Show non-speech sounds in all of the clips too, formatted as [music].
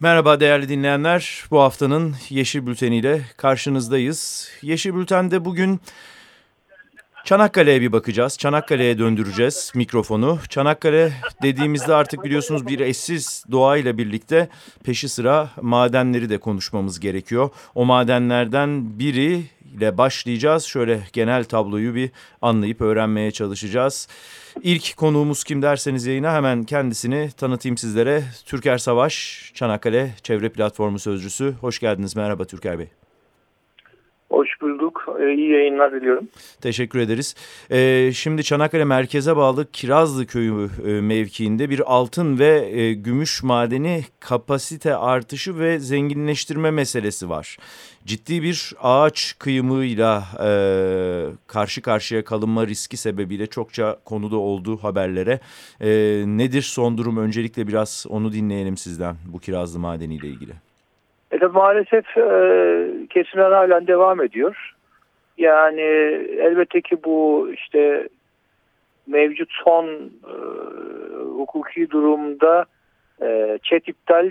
Merhaba değerli dinleyenler. Bu haftanın Yeşil Bülteni ile karşınızdayız. Yeşil Bülten'de bugün Çanakkale'ye bir bakacağız. Çanakkale'ye döndüreceğiz mikrofonu. Çanakkale dediğimizde artık biliyorsunuz bir eşsiz doğayla birlikte peşi sıra madenleri de konuşmamız gerekiyor. O madenlerden biri ile başlayacağız. Şöyle genel tabloyu bir anlayıp öğrenmeye çalışacağız. İlk konuğumuz kim derseniz yayına hemen kendisini tanıtayım sizlere. Türker Savaş, Çanakkale Çevre Platformu Sözcüsü. Hoş geldiniz. Merhaba Türker Bey. Hoş bulduk. Ee, iyi yayınlar diliyorum. Teşekkür ederiz. Ee, şimdi Çanakkale merkeze bağlı Kirazlı Köyü e, mevkiinde bir altın ve e, gümüş madeni kapasite artışı ve zenginleştirme meselesi var. Ciddi bir ağaç kıyımıyla e, karşı karşıya kalınma riski sebebiyle çokça konuda olduğu haberlere. E, nedir son durum? Öncelikle biraz onu dinleyelim sizden bu Kirazlı madeniyle ilgili. E tabi maalesef e, kesimler halen devam ediyor. Yani elbette ki bu işte mevcut son e, hukuki durumda e, çet iptal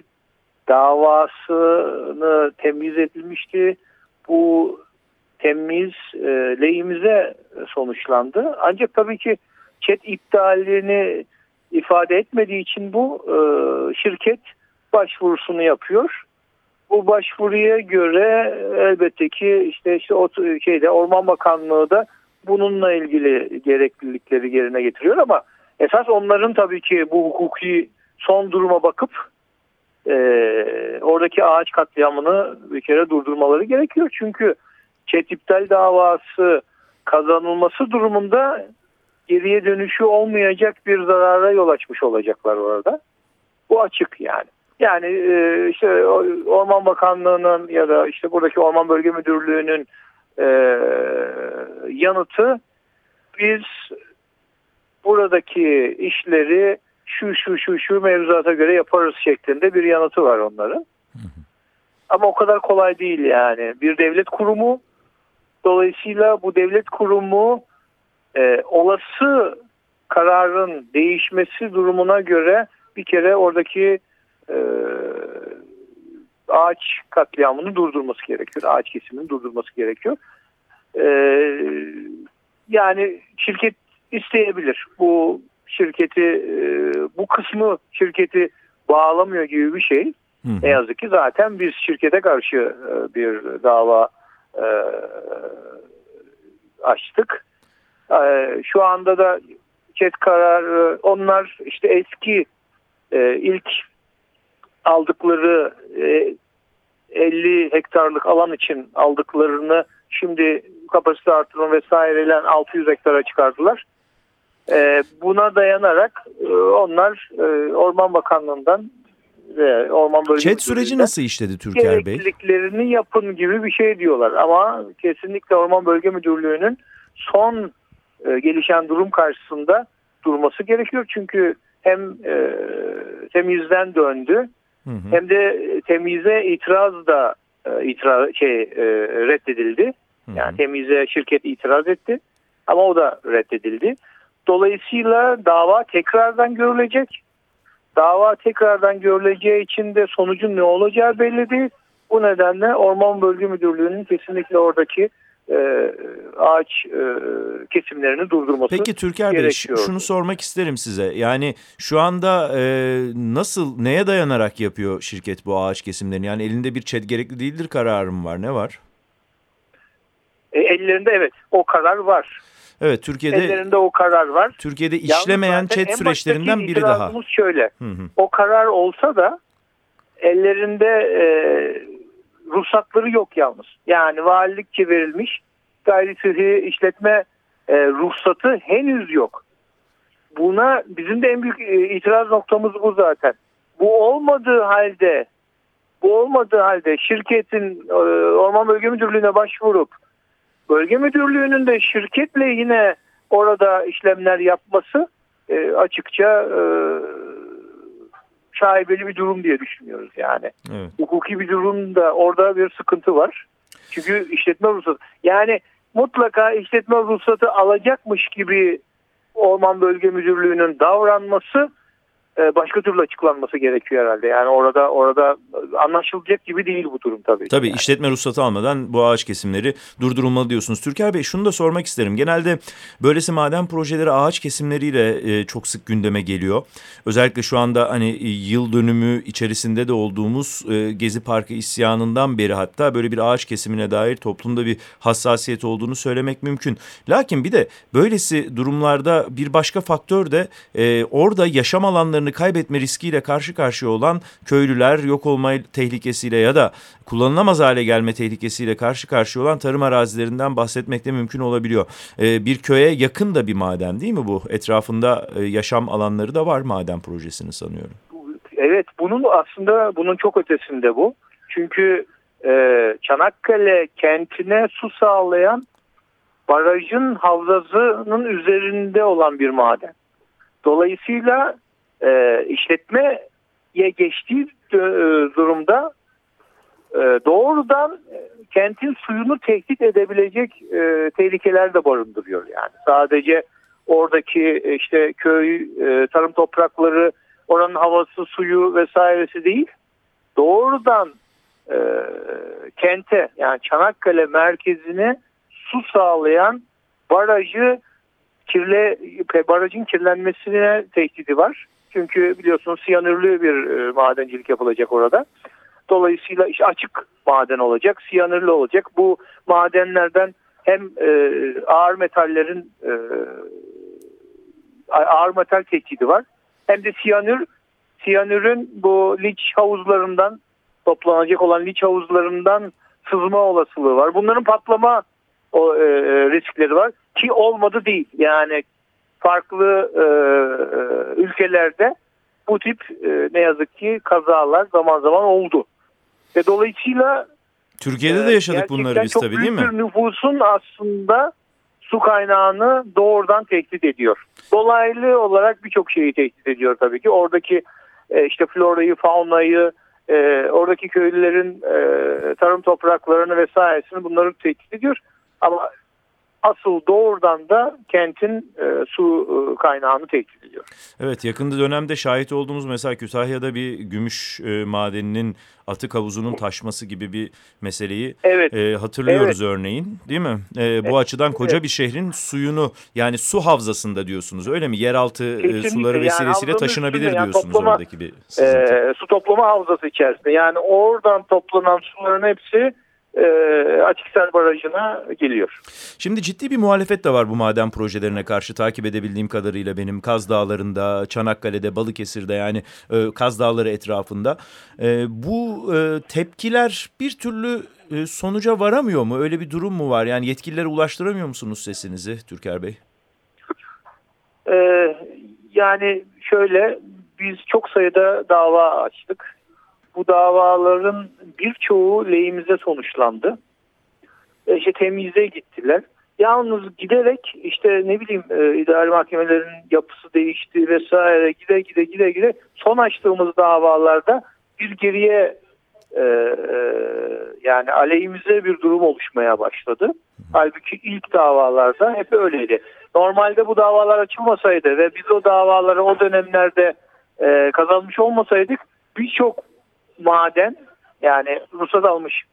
davasını temiz edilmişti. Bu temiz e, lehimize sonuçlandı. Ancak tabii ki çet iptalini ifade etmediği için bu e, şirket başvurusunu yapıyor bu başvuruya göre elbette ki işte işte o şeyde Orman Bakanlığı da bununla ilgili gereklilikleri yerine getiriyor ama esas onların tabii ki bu hukuki son duruma bakıp e, oradaki ağaç katliamını bir kere durdurmaları gerekiyor. Çünkü çet iptal davası kazanılması durumunda geriye dönüşü olmayacak bir zarara yol açmış olacaklar orada. Bu açık yani. Yani e, işte Orman Bakanlığı'nın ya da işte buradaki Orman Bölge Müdürlüğü'nün e, yanıtı biz buradaki işleri şu şu şu şu mevzuata göre yaparız şeklinde bir yanıtı var onların. Ama o kadar kolay değil yani. Bir devlet kurumu dolayısıyla bu devlet kurumu e, olası kararın değişmesi durumuna göre bir kere oradaki e, ağaç katliamını durdurması gerekiyor. Ağaç kesimini durdurması gerekiyor. E, yani şirket isteyebilir. Bu şirketi e, bu kısmı şirketi bağlamıyor gibi bir şey. Hı. Ne yazık ki zaten biz şirkete karşı e, bir dava e, açtık. E, şu anda da çet kararı onlar işte eski e, ilk aldıkları e, 50 hektarlık alan için aldıklarını şimdi kapasite artırma vesaireyle 600 hektara çıkardılar. E, buna dayanarak e, onlar e, Orman Bakanlığı'ndan ve Orman Bölge Çet süreci nasıl işledi Türker Bey? Gerekliliklerini yapın gibi bir şey diyorlar ama kesinlikle Orman Bölge Müdürlüğü'nün son e, gelişen durum karşısında durması gerekiyor. Çünkü hem e, temizden döndü Hı hı. Hem de e, temize itiraz da e, itiraz şey e, reddedildi. Hı hı. Yani temize şirket itiraz etti ama o da reddedildi. Dolayısıyla dava tekrardan görülecek. Dava tekrardan görüleceği için de sonucun ne olacağı belli değil. Bu nedenle Orman Bölge Müdürlüğü'nün kesinlikle oradaki e, ağaç e, kesimlerini durdurması Peki Türker Bey şunu sormak isterim size. Yani şu anda e, nasıl neye dayanarak yapıyor şirket bu ağaç kesimlerini? Yani elinde bir çet gerekli değildir kararım var. Ne var? E, ellerinde evet o karar var. Evet Türkiye'de ellerinde o karar var. Türkiye'de işlemeyen çet süreçlerinden biri daha. şöyle. Hı hı. O karar olsa da ellerinde e, ruhsatları yok yalnız. Yani valilikçe verilmiş gayri sıhhi işletme e, ruhsatı henüz yok. Buna bizim de en büyük e, itiraz noktamız bu zaten. Bu olmadığı halde bu olmadığı halde şirketin e, Orman Bölge Müdürlüğü'ne başvurup bölge müdürlüğünün de şirketle yine orada işlemler yapması e, açıkça e, şaibeli bir durum diye düşünüyoruz yani. Evet. Hukuki bir durumda orada bir sıkıntı var. Çünkü işletme ruhsatı yani mutlaka işletme ruhsatı alacakmış gibi Orman Bölge Müdürlüğü'nün davranması başka türlü açıklanması gerekiyor herhalde. Yani orada orada anlaşılacak gibi değil bu durum tabii. Tabii yani. işletme ruhsatı almadan bu ağaç kesimleri durdurulmalı diyorsunuz. Türker Bey şunu da sormak isterim. Genelde böylesi maden projeleri ağaç kesimleriyle e, çok sık gündeme geliyor. Özellikle şu anda hani e, yıl dönümü içerisinde de olduğumuz e, Gezi Parkı isyanından beri hatta böyle bir ağaç kesimine dair toplumda bir hassasiyet olduğunu söylemek mümkün. Lakin bir de böylesi durumlarda bir başka faktör de e, orada yaşam alanlarını kaybetme riskiyle karşı karşıya olan köylüler yok olma tehlikesiyle ya da kullanılamaz hale gelme tehlikesiyle karşı karşıya olan tarım arazilerinden bahsetmek de mümkün olabiliyor. E, bir köye yakın da bir maden değil mi bu? Etrafında e, yaşam alanları da var maden projesini sanıyorum. Evet bunun aslında bunun çok ötesinde bu. Çünkü e, Çanakkale kentine su sağlayan barajın havzasının üzerinde olan bir maden. Dolayısıyla e, işletmeye geçtiği e, durumda e, doğrudan kentin suyunu tehdit edebilecek e, tehlikeler de barındırıyor yani. Sadece oradaki işte köy, e, tarım toprakları, oranın havası, suyu vesairesi değil. Doğrudan e, kente yani Çanakkale merkezine su sağlayan barajı kirle barajın kirlenmesine tehdidi var. Çünkü biliyorsunuz siyanürlü bir e, madencilik yapılacak orada. Dolayısıyla iş açık maden olacak, siyanürlü olacak. Bu madenlerden hem e, ağır metallerin e, ağır metal tehdidi var. Hem de siyanür, siyanürün bu liç havuzlarından toplanacak olan liç havuzlarından sızma olasılığı var. Bunların patlama o, e, riskleri var ki olmadı değil. Yani farklı e, e, ülkelerde bu tip e, ne yazık ki kazalar zaman zaman oldu. Ve dolayısıyla Türkiye'de de yaşadık bunları biz tabii değil mi? Çok büyük bir nüfusun aslında su kaynağını doğrudan tehdit ediyor. Dolaylı olarak birçok şeyi tehdit ediyor tabii ki. Oradaki e, işte florayı, faunayı, e, oradaki köylülerin e, tarım topraklarını vesairesini bunları tehdit ediyor. Ama asıl doğrudan da kentin e, su e, kaynağını tehdit ediyor. Evet yakında dönemde şahit olduğumuz mesela Kütahya'da bir gümüş e, madeninin atık havuzunun taşması gibi bir meseleyi evet. e, hatırlıyoruz evet. örneğin değil mi? E, bu evet. açıdan koca evet. bir şehrin suyunu yani su havzasında diyorsunuz öyle mi? Yeraltı e, suları vesilesiyle yani taşınabilir yani diyorsunuz toplama, oradaki bir e, Su toplama havzası içerisinde yani oradan toplanan suların hepsi e, Açıksel Barajı'na geliyor. Şimdi ciddi bir muhalefet de var bu maden projelerine karşı takip edebildiğim kadarıyla benim Kaz Dağları'nda, Çanakkale'de, Balıkesir'de yani e, Kaz Dağları etrafında. E, bu e, tepkiler bir türlü e, sonuca varamıyor mu? Öyle bir durum mu var? Yani yetkililere ulaştıramıyor musunuz sesinizi Türker Bey? E, yani şöyle biz çok sayıda dava açtık bu davaların birçoğu lehimize sonuçlandı. E işte temize gittiler. Yalnız giderek işte ne bileyim e, idari mahkemelerin yapısı değişti vesaire gide gide gide gide son açtığımız davalarda bir geriye e, e, yani aleyhimize bir durum oluşmaya başladı. Halbuki ilk davalarda hep öyleydi. Normalde bu davalar açılmasaydı ve biz o davaları o dönemlerde e, kazanmış olmasaydık birçok maden yani ruhsat almış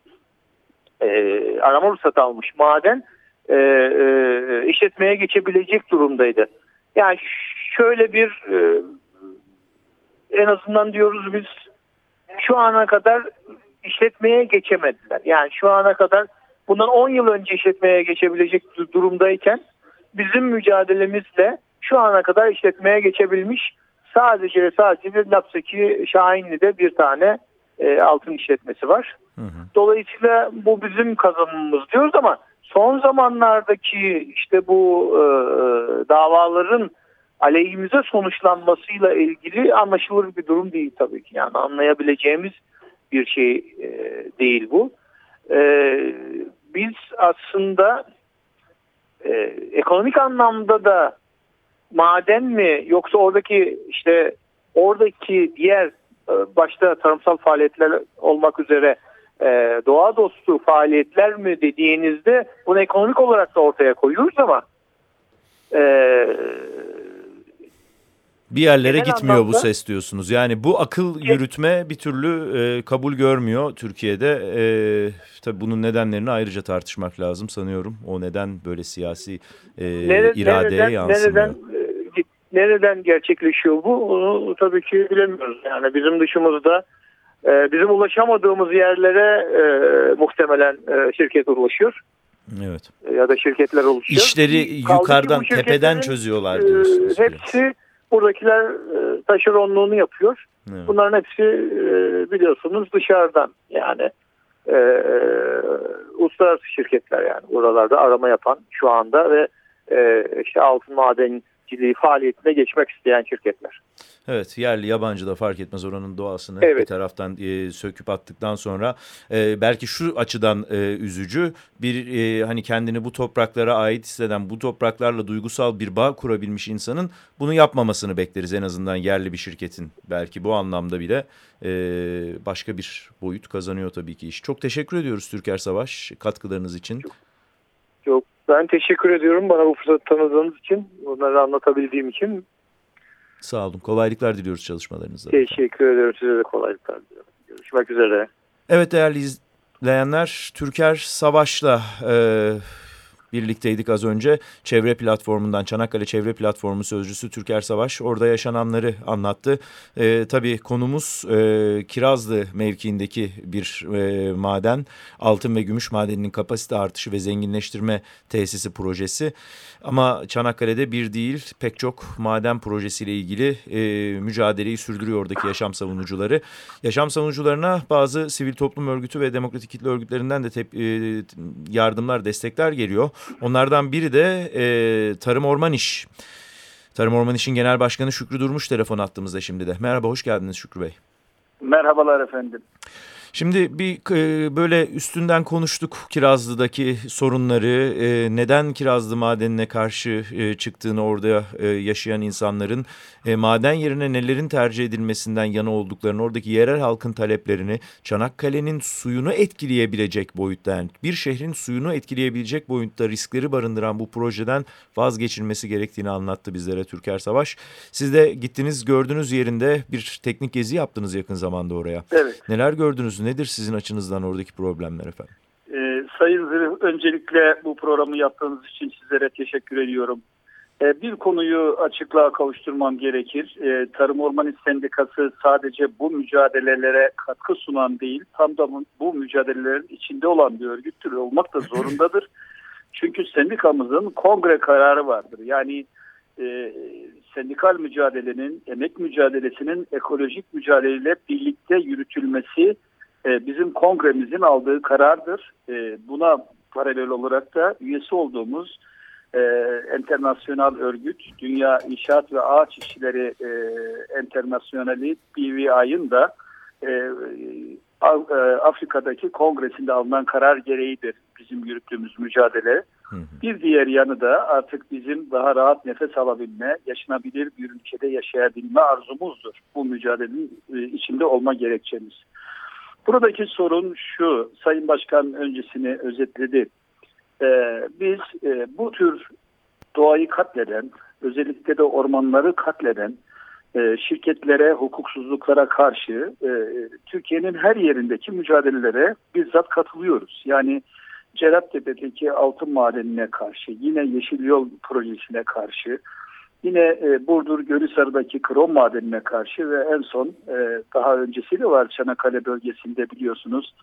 e, arama ruhsat almış maden e, e, işletmeye geçebilecek durumdaydı. Yani şöyle bir e, en azından diyoruz biz şu ana kadar işletmeye geçemediler. Yani şu ana kadar bundan 10 yıl önce işletmeye geçebilecek durumdayken bizim mücadelemizle şu ana kadar işletmeye geçebilmiş sadece sadece bir Lapsaki Şahinli'de bir tane e, altın işletmesi var. Hı hı. Dolayısıyla bu bizim kazanımımız diyoruz ama son zamanlardaki işte bu e, davaların aleyhimize sonuçlanmasıyla ilgili anlaşılır bir durum değil tabii ki. Yani anlayabileceğimiz bir şey e, değil bu. E, biz aslında e, ekonomik anlamda da maden mi yoksa oradaki işte oradaki diğer başta tarımsal faaliyetler olmak üzere e, doğa dostu faaliyetler mi dediğinizde bunu ekonomik olarak da ortaya koyuyoruz ama e, Bir yerlere Genel gitmiyor anlamda, bu ses diyorsunuz. Yani bu akıl yürütme bir türlü e, kabul görmüyor Türkiye'de. E, tabii bunun nedenlerini ayrıca tartışmak lazım sanıyorum. O neden böyle siyasi e, Nere, iradeye nereden, yansımıyor. Nereden, nereden gerçekleşiyor bu? Onu tabii ki bilemiyoruz. Yani bizim dışımızda e, bizim ulaşamadığımız yerlere e, muhtemelen e, şirket ulaşıyor. Evet. Ya da şirketler oluşuyor. İşleri Kaldı yukarıdan, tepeden çözüyorlar e, diyorsunuz. E, hepsi buradakiler e, taşeronluğunu yapıyor. Evet. Bunların hepsi e, biliyorsunuz dışarıdan yani e, e, uluslararası şirketler yani buralarda arama yapan şu anda ve e, işte altın madenciliği faaliyetine geçmek isteyen şirketler. Evet yerli yabancı da fark etmez oranın doğasını evet. bir taraftan e, söküp attıktan sonra e, belki şu açıdan e, üzücü bir e, hani kendini bu topraklara ait hisseden bu topraklarla duygusal bir bağ kurabilmiş insanın bunu yapmamasını bekleriz en azından yerli bir şirketin belki bu anlamda bile e, başka bir boyut kazanıyor tabii ki iş. Çok teşekkür ediyoruz Türker Savaş katkılarınız için. Çok ben teşekkür ediyorum bana bu fırsatı tanıdığınız için bunları anlatabildiğim için Sağ olun. Kolaylıklar diliyoruz çalışmalarınızda. Teşekkür ederim. Size de kolaylıklar diliyorum. Görüşmek üzere. Evet değerli izleyenler, Türker Savaş'la e, birlikteydik az önce. Çevre platformundan, Çanakkale Çevre Platformu Sözcüsü Türker Savaş orada yaşananları anlattı. E, tabii konumuz e, Kirazlı mevkiindeki bir e, maden. Altın ve gümüş madeninin kapasite artışı ve zenginleştirme tesisi projesi. Ama Çanakkale'de bir değil pek çok maden projesiyle ilgili e, mücadeleyi sürdürüyor oradaki yaşam savunucuları. Yaşam savunucularına bazı sivil toplum örgütü ve demokratik kitle örgütlerinden de tep, e, yardımlar, destekler geliyor. Onlardan biri de e, Tarım Orman İş. Tarım Orman İş'in Genel Başkanı Şükrü Durmuş telefon attığımızda şimdi de. Merhaba, hoş geldiniz Şükrü Bey. Merhabalar efendim. Şimdi bir e, böyle üstünden konuştuk Kirazlı'daki sorunları, e, neden Kirazlı madenine karşı e, çıktığını orada yaşayan insanların maden yerine nelerin tercih edilmesinden yana olduklarını, oradaki yerel halkın taleplerini, Çanakkale'nin suyunu etkileyebilecek boyutta, yani bir şehrin suyunu etkileyebilecek boyutta riskleri barındıran bu projeden vazgeçilmesi gerektiğini anlattı bizlere Türker Savaş. Siz de gittiniz gördünüz yerinde bir teknik gezi yaptınız yakın zamanda oraya. Evet. Neler gördünüz? Nedir sizin açınızdan oradaki problemler efendim? Ee, Sayın Zırh, öncelikle bu programı yaptığınız için sizlere teşekkür ediyorum. Ee, bir konuyu açıklığa kavuşturmam gerekir. Ee, Tarım Orman Sendikası sadece bu mücadelelere katkı sunan değil, tam da bu mücadelelerin içinde olan bir örgüttür olmak da zorundadır. [laughs] Çünkü sendikamızın kongre kararı vardır. Yani e, sendikal mücadelenin, emek mücadelesinin ekolojik mücadeleyle birlikte yürütülmesi e, bizim kongremizin aldığı karardır. E, buna paralel olarak da üyesi olduğumuz e, internasyonel örgüt Dünya İnşaat ve Ağaç İşçileri e, Enternasyonali BVI'ın da e, Afrika'daki kongresinde alınan karar gereğidir bizim yürüttüğümüz mücadele. Bir diğer yanı da artık bizim daha rahat nefes alabilme, yaşanabilir bir ülkede yaşayabilme arzumuzdur. Bu mücadelenin içinde olma gerekçemiz. Buradaki sorun şu, Sayın Başkan öncesini özetledi. Ee, biz e, bu tür doğayı katleden, özellikle de ormanları katleden e, şirketlere, hukuksuzluklara karşı e, Türkiye'nin her yerindeki mücadelelere bizzat katılıyoruz. Yani Cerattepe'deki altın madenine karşı, yine Yeşil Yol projesine karşı, Yine e, Burdur Gölüsarı'daki krom madenine karşı ve en son e, daha öncesi de var Çanakkale bölgesinde biliyorsunuz.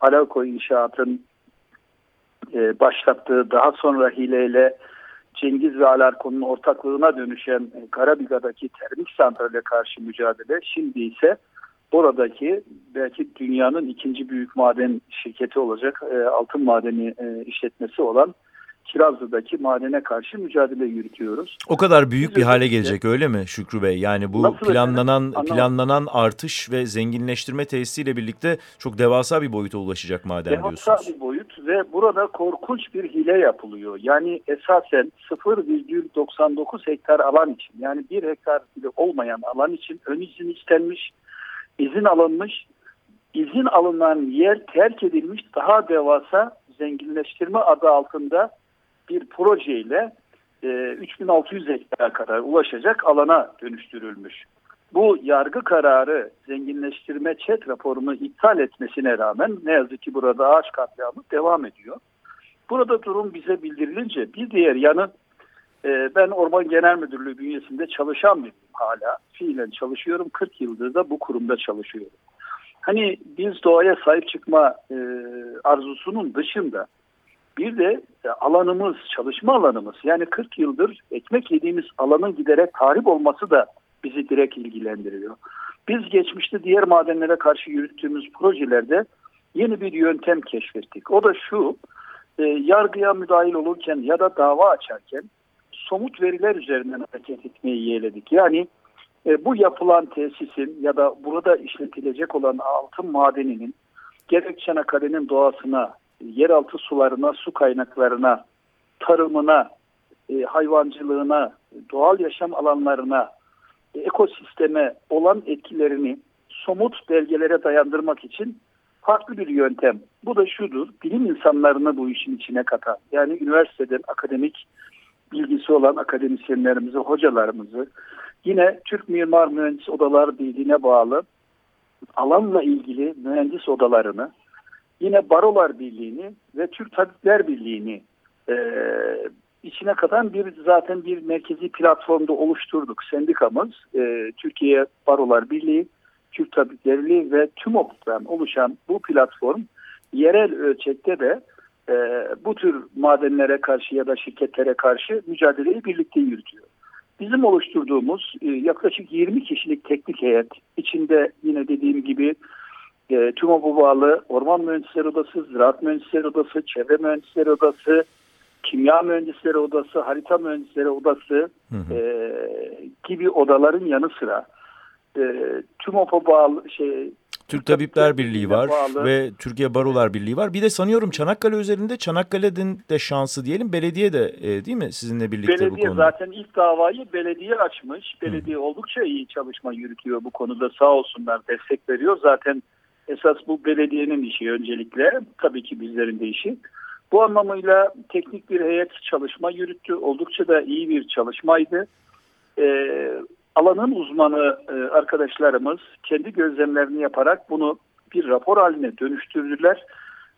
Alalko İnşaat'ın e, başlattığı daha sonra hileyle Cengiz ve Alarko'nun ortaklığına dönüşen e, Karabiga'daki termik santrale karşı mücadele şimdi ise oradaki belki dünyanın ikinci büyük maden şirketi olacak e, altın madeni e, işletmesi olan Kirazlı'daki madene karşı mücadele yürütüyoruz. O kadar büyük Biz bir hale gelecek öyle mi Şükrü Bey? Yani bu Nasıl planlanan efendim? planlanan artış ve zenginleştirme tesisiyle birlikte çok devasa bir boyuta ulaşacak maden devasa diyorsunuz. Devasa bir boyut ve burada korkunç bir hile yapılıyor. Yani esasen 0,99 hektar alan için yani 1 hektar bile olmayan alan için ön izin istenmiş, izin alınmış, izin alınan yer terk edilmiş daha devasa zenginleştirme adı altında bir projeyle 3600 hektara kadar ulaşacak alana dönüştürülmüş. Bu yargı kararı zenginleştirme çet raporunu iptal etmesine rağmen ne yazık ki burada ağaç katliamı devam ediyor. Burada durum bize bildirilince bir diğer yanı e, ben Orman Genel Müdürlüğü bünyesinde çalışan biriyim hala. Fiilen çalışıyorum. 40 yıldır da bu kurumda çalışıyorum. Hani biz doğaya sahip çıkma e, arzusunun dışında bir de e, alanımız, çalışma alanımız yani 40 yıldır ekmek yediğimiz alanın giderek tahrip olması da bizi direkt ilgilendiriyor. Biz geçmişte diğer madenlere karşı yürüttüğümüz projelerde yeni bir yöntem keşfettik. O da şu, e, yargıya müdahil olurken ya da dava açarken somut veriler üzerinden hareket etmeyi yeğledik. Yani e, bu yapılan tesisin ya da burada işletilecek olan altın madeninin gerek Çanakkale'nin doğasına, yeraltı sularına, su kaynaklarına, tarımına, e, hayvancılığına, doğal yaşam alanlarına, e, ekosisteme olan etkilerini somut belgelere dayandırmak için farklı bir yöntem. Bu da şudur, bilim insanlarını bu işin içine katan, yani üniversiteden akademik bilgisi olan akademisyenlerimizi, hocalarımızı, yine Türk Mimar Mühendis Odalar Birliği'ne bağlı alanla ilgili mühendis odalarını, yine Barolar Birliği'ni ve Türk Tabipler Birliği'ni e, içine katan bir zaten bir merkezi platformda oluşturduk. Sendikamız e, Türkiye Barolar Birliği, Türk Tabipler Birliği ve TÜMOP'tan oluşan bu platform yerel ölçekte de e, bu tür madenlere karşı ya da şirketlere karşı mücadeleyi birlikte yürütüyor. Bizim oluşturduğumuz e, yaklaşık 20 kişilik teknik heyet içinde yine dediğim gibi e, TÜMOP'a bağlı Orman Mühendisleri Odası, Ziraat Mühendisleri Odası, Çevre Mühendisleri Odası, Kimya Mühendisleri Odası, Harita Mühendisleri Odası hı hı. E, gibi odaların yanı sıra e, TÜMOP'a bağlı şey Türk Tabipler Birliği var bağlı. ve Türkiye Barolar Birliği var. Bir de sanıyorum Çanakkale üzerinde Çanakkale'nin de şansı diyelim belediye de e, değil mi sizinle birlikte belediye bu konuda? zaten ilk davayı belediye açmış. Belediye Hı. oldukça iyi çalışma yürütüyor bu konuda sağ olsunlar destek veriyor. Zaten esas bu belediyenin işi öncelikle tabii ki bizlerin de işi. Bu anlamıyla teknik bir heyet çalışma yürüttü. Oldukça da iyi bir çalışmaydı. Ee, alanın uzmanı e, arkadaşlarımız kendi gözlemlerini yaparak bunu bir rapor haline dönüştürdüler.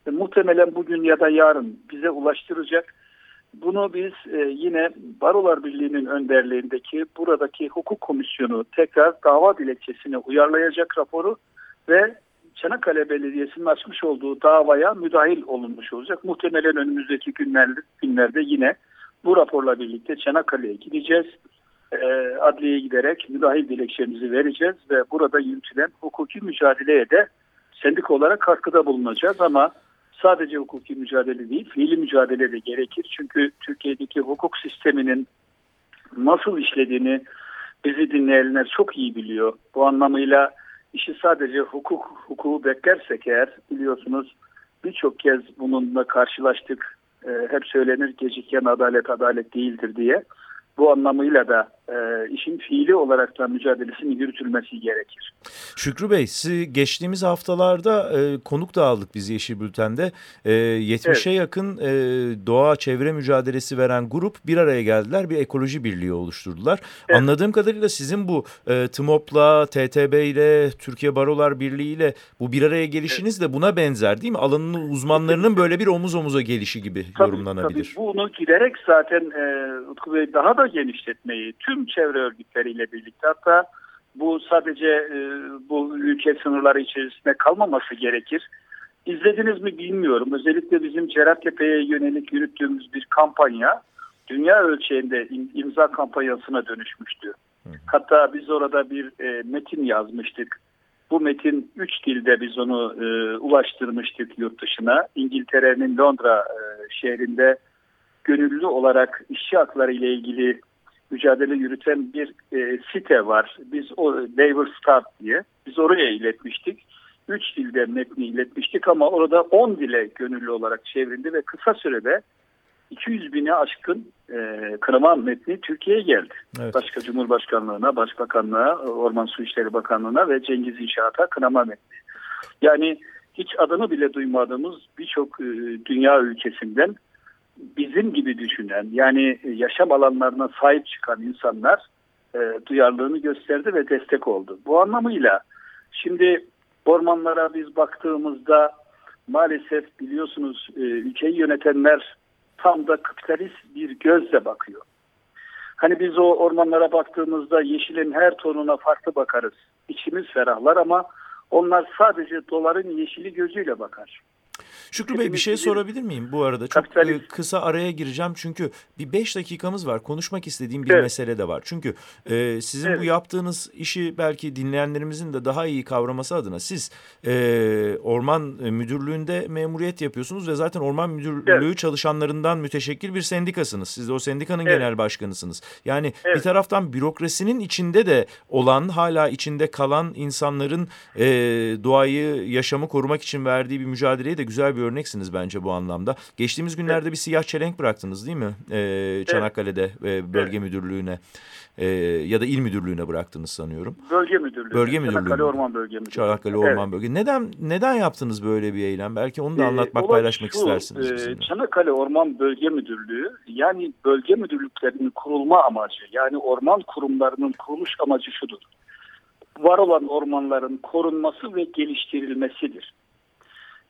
E, muhtemelen bugün ya da yarın bize ulaştıracak. Bunu biz e, yine Barolar Birliği'nin önderliğindeki buradaki hukuk komisyonu tekrar dava dilekçesine uyarlayacak raporu ve Çanakkale Belediyesi'nin açmış olduğu davaya müdahil olunmuş olacak. Muhtemelen önümüzdeki günlerde, günlerde yine bu raporla birlikte Çanakkale'ye gideceğiz e, adliyeye giderek müdahil dilekçemizi vereceğiz ve burada yürütülen hukuki mücadeleye de sendik olarak katkıda bulunacağız ama sadece hukuki mücadele değil, fiili mücadele de gerekir. Çünkü Türkiye'deki hukuk sisteminin nasıl işlediğini bizi dinleyenler çok iyi biliyor. Bu anlamıyla işi sadece hukuk hukuku beklersek eğer biliyorsunuz birçok kez bununla karşılaştık. E, hep söylenir geciken adalet adalet değildir diye bu anlamıyla da e, işin fiili olarak da mücadelesinin yürütülmesi gerekir. Şükrü Bey, geçtiğimiz haftalarda e, konuk da aldık biz Yeşil Bülten'de. E, 70'e evet. yakın e, doğa çevre mücadelesi veren grup bir araya geldiler. Bir ekoloji birliği oluşturdular. Evet. Anladığım kadarıyla sizin bu e, TMOP'la, TTB ile, Türkiye Barolar Birliği ile bu bir araya gelişiniz evet. de buna benzer değil mi? Alanın uzmanlarının böyle bir omuz omuza gelişi gibi tabii, yorumlanabilir. Tabii bunu giderek zaten e, Utku Bey daha da genişletmeyi tüm çevre örgütleriyle birlikte hatta bu sadece e, bu ülke sınırları içerisinde kalmaması gerekir. İzlediniz mi bilmiyorum. Özellikle bizim Cerattepe'ye yönelik yürüttüğümüz bir kampanya dünya ölçeğinde imza kampanyasına dönüşmüştü. Hatta biz orada bir e, metin yazmıştık. Bu metin üç dilde biz onu e, ulaştırmıştık yurt dışına. İngiltere'nin Londra e, şehrinde gönüllü olarak işçi hakları ile ilgili mücadele yürüten bir e, site var. Biz o Labor Start diye biz oraya iletmiştik. Üç dilde metni iletmiştik ama orada on dile gönüllü olarak çevrildi ve kısa sürede 200 bine aşkın e, kınama metni Türkiye'ye geldi. Evet. Başka Cumhurbaşkanlığına, Başbakanlığa, Orman Su İşleri Bakanlığı'na ve Cengiz İnşaat'a kınama metni. Yani hiç adını bile duymadığımız birçok e, dünya ülkesinden bizim gibi düşünen yani yaşam alanlarına sahip çıkan insanlar e, duyarlılığını gösterdi ve destek oldu. Bu anlamıyla şimdi ormanlara biz baktığımızda maalesef biliyorsunuz e, ülkeyi yönetenler tam da kapitalist bir gözle bakıyor. Hani biz o ormanlara baktığımızda yeşilin her tonuna farklı bakarız. İçimiz ferahlar ama onlar sadece doların yeşili gözüyle bakar. Şükrü Bey bir şey sorabilir miyim bu arada? Çok Kapitalist. kısa araya gireceğim çünkü bir beş dakikamız var. Konuşmak istediğim bir evet. mesele de var. Çünkü e, sizin evet. bu yaptığınız işi belki dinleyenlerimizin de daha iyi kavraması adına siz e, Orman Müdürlüğü'nde memuriyet yapıyorsunuz ve zaten Orman Müdürlüğü evet. çalışanlarından müteşekkil bir sendikasınız. Siz de o sendikanın evet. genel başkanısınız. Yani evet. bir taraftan bürokrasinin içinde de olan hala içinde kalan insanların e, doğayı, yaşamı korumak için verdiği bir mücadeleye de güzel bir örneksiniz bence bu anlamda. Geçtiğimiz günlerde evet. bir siyah çelenk bıraktınız değil mi? Ee, Çanakkale'de e, bölge evet. müdürlüğüne e, ya da il müdürlüğüne bıraktınız sanıyorum. Bölge müdürlüğü. Bölge müdürlüğü. Çanakkale Orman Bölge Müdürlüğü. Çanakkale Orman evet. Bölge. Neden neden yaptınız böyle bir eylem? Belki onu da ee, anlatmak, ee, paylaşmak şu, istersiniz. E, Çanakkale Orman Bölge Müdürlüğü yani bölge müdürlüklerinin kurulma amacı yani orman kurumlarının kuruluş amacı şudur. Var olan ormanların korunması ve geliştirilmesidir.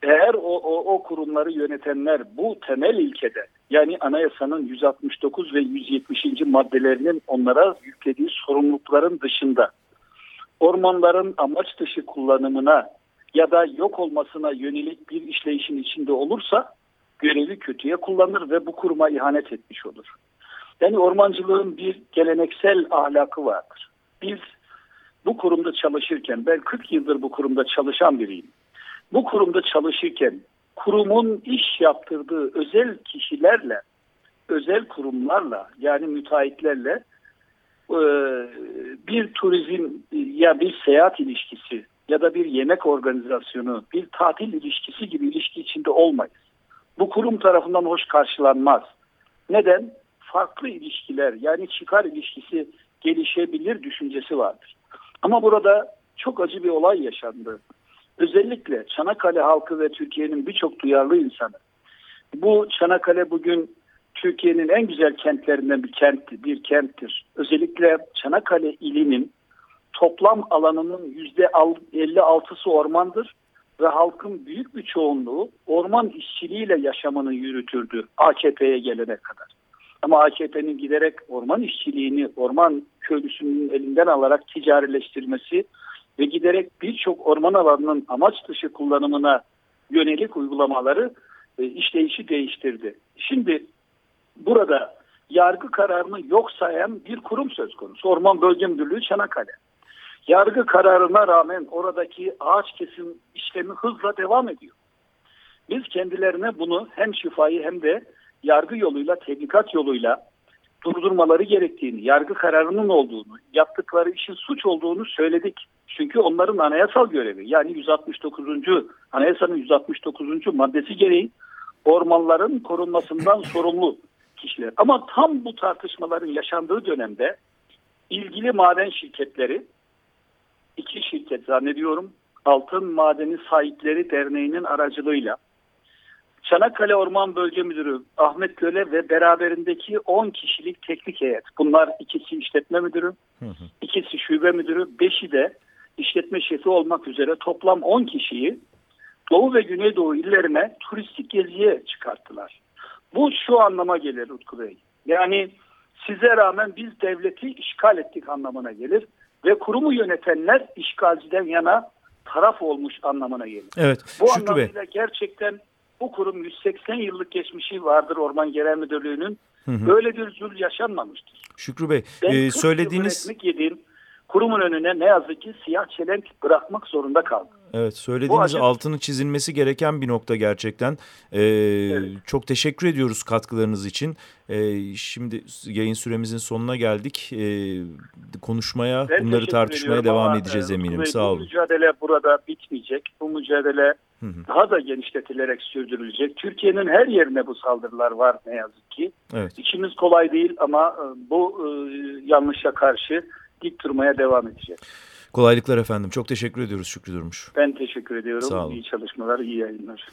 Eğer o, o, o kurumları yönetenler bu temel ilkede yani anayasanın 169 ve 170. maddelerinin onlara yüklediği sorumlulukların dışında ormanların amaç dışı kullanımına ya da yok olmasına yönelik bir işleyişin içinde olursa görevi kötüye kullanır ve bu kuruma ihanet etmiş olur. Yani ormancılığın bir geleneksel ahlakı vardır. Biz bu kurumda çalışırken ben 40 yıldır bu kurumda çalışan biriyim bu kurumda çalışırken kurumun iş yaptırdığı özel kişilerle, özel kurumlarla yani müteahhitlerle e, bir turizm ya bir seyahat ilişkisi ya da bir yemek organizasyonu, bir tatil ilişkisi gibi ilişki içinde olmayız. Bu kurum tarafından hoş karşılanmaz. Neden? Farklı ilişkiler yani çıkar ilişkisi gelişebilir düşüncesi vardır. Ama burada çok acı bir olay yaşandı özellikle Çanakkale halkı ve Türkiye'nin birçok duyarlı insanı bu Çanakkale bugün Türkiye'nin en güzel kentlerinden bir kent bir kenttir. Özellikle Çanakkale ilinin toplam alanının yüzde 56'sı ormandır ve halkın büyük bir çoğunluğu orman işçiliğiyle yaşamını yürütürdü AKP'ye gelene kadar. Ama AKP'nin giderek orman işçiliğini orman köylüsünün elinden alarak ticarileştirmesi ve giderek birçok orman alanının amaç dışı kullanımına yönelik uygulamaları e, işleyişi değiştirdi. Şimdi burada yargı kararını yok sayan bir kurum söz konusu. Orman Bölge Müdürlüğü Çanakkale. Yargı kararına rağmen oradaki ağaç kesim işlemi hızla devam ediyor. Biz kendilerine bunu hem şifayı hem de yargı yoluyla, tebligat yoluyla durdurmaları gerektiğini, yargı kararının olduğunu, yaptıkları işin suç olduğunu söyledik. Çünkü onların anayasal görevi yani 169. anayasanın 169. maddesi gereği ormanların korunmasından [laughs] sorumlu kişiler. Ama tam bu tartışmaların yaşandığı dönemde ilgili maden şirketleri iki şirket zannediyorum Altın Madeni Sahipleri Derneği'nin aracılığıyla Çanakkale Orman Bölge Müdürü Ahmet Göle ve beraberindeki 10 kişilik teknik heyet. Bunlar ikisi işletme müdürü, ikisi şube müdürü, beşi de işletme şefi olmak üzere toplam 10 kişiyi Doğu ve Güneydoğu illerine turistik geziye çıkarttılar. Bu şu anlama gelir Utku Bey. Yani size rağmen biz devleti işgal ettik anlamına gelir ve kurumu yönetenler işgalciden yana taraf olmuş anlamına gelir. Evet. Bu Şükrü anlamıyla Bey. gerçekten bu kurum 180 yıllık geçmişi vardır Orman Genel Müdürlüğü'nün. Böyle bir zul yaşanmamıştır. Şükrü Bey, ben e, söylediğiniz... yediğim kurumun önüne ne yazık ki siyah çelenk bırakmak zorunda kaldım. Evet söylediğiniz açık... altını çizilmesi gereken bir nokta gerçekten. Ee, evet. Çok teşekkür ediyoruz katkılarınız için. Ee, şimdi yayın süremizin sonuna geldik. Ee, konuşmaya, ben bunları tartışmaya devam edeceğiz eminim. Sağ olun. Bu mücadele burada bitmeyecek. Bu mücadele hı hı. daha da genişletilerek sürdürülecek. Türkiye'nin her yerine bu saldırılar var ne yazık ki. Evet. İçimiz kolay değil ama e, bu e, yanlışa karşı dik durmaya devam edeceğiz. Kolaylıklar efendim. Çok teşekkür ediyoruz Şükrü Durmuş. Ben teşekkür ediyorum. Sağ olun. İyi çalışmalar, iyi yayınlar.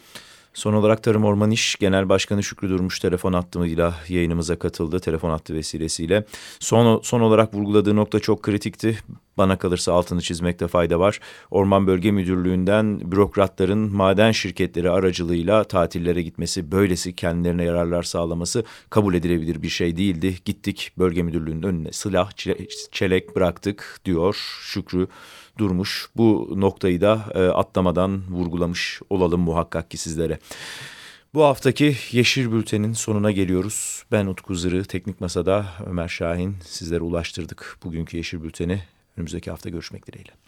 Son olarak Tarım Orman İş Genel Başkanı Şükrü Durmuş telefon hattıyla yayınımıza katıldı. Telefon hattı vesilesiyle. Son, son olarak vurguladığı nokta çok kritikti. Bana kalırsa altını çizmekte fayda var. Orman Bölge Müdürlüğü'nden bürokratların maden şirketleri aracılığıyla tatillere gitmesi, böylesi kendilerine yararlar sağlaması kabul edilebilir bir şey değildi. Gittik bölge müdürlüğünün önüne silah, çelek bıraktık diyor Şükrü durmuş. Bu noktayı da e, atlamadan vurgulamış olalım muhakkak ki sizlere. Bu haftaki Yeşil Bülten'in sonuna geliyoruz. Ben Utku Zırı, Teknik Masa'da Ömer Şahin sizlere ulaştırdık bugünkü Yeşil Bülten'i. Önümüzdeki hafta görüşmek dileğiyle.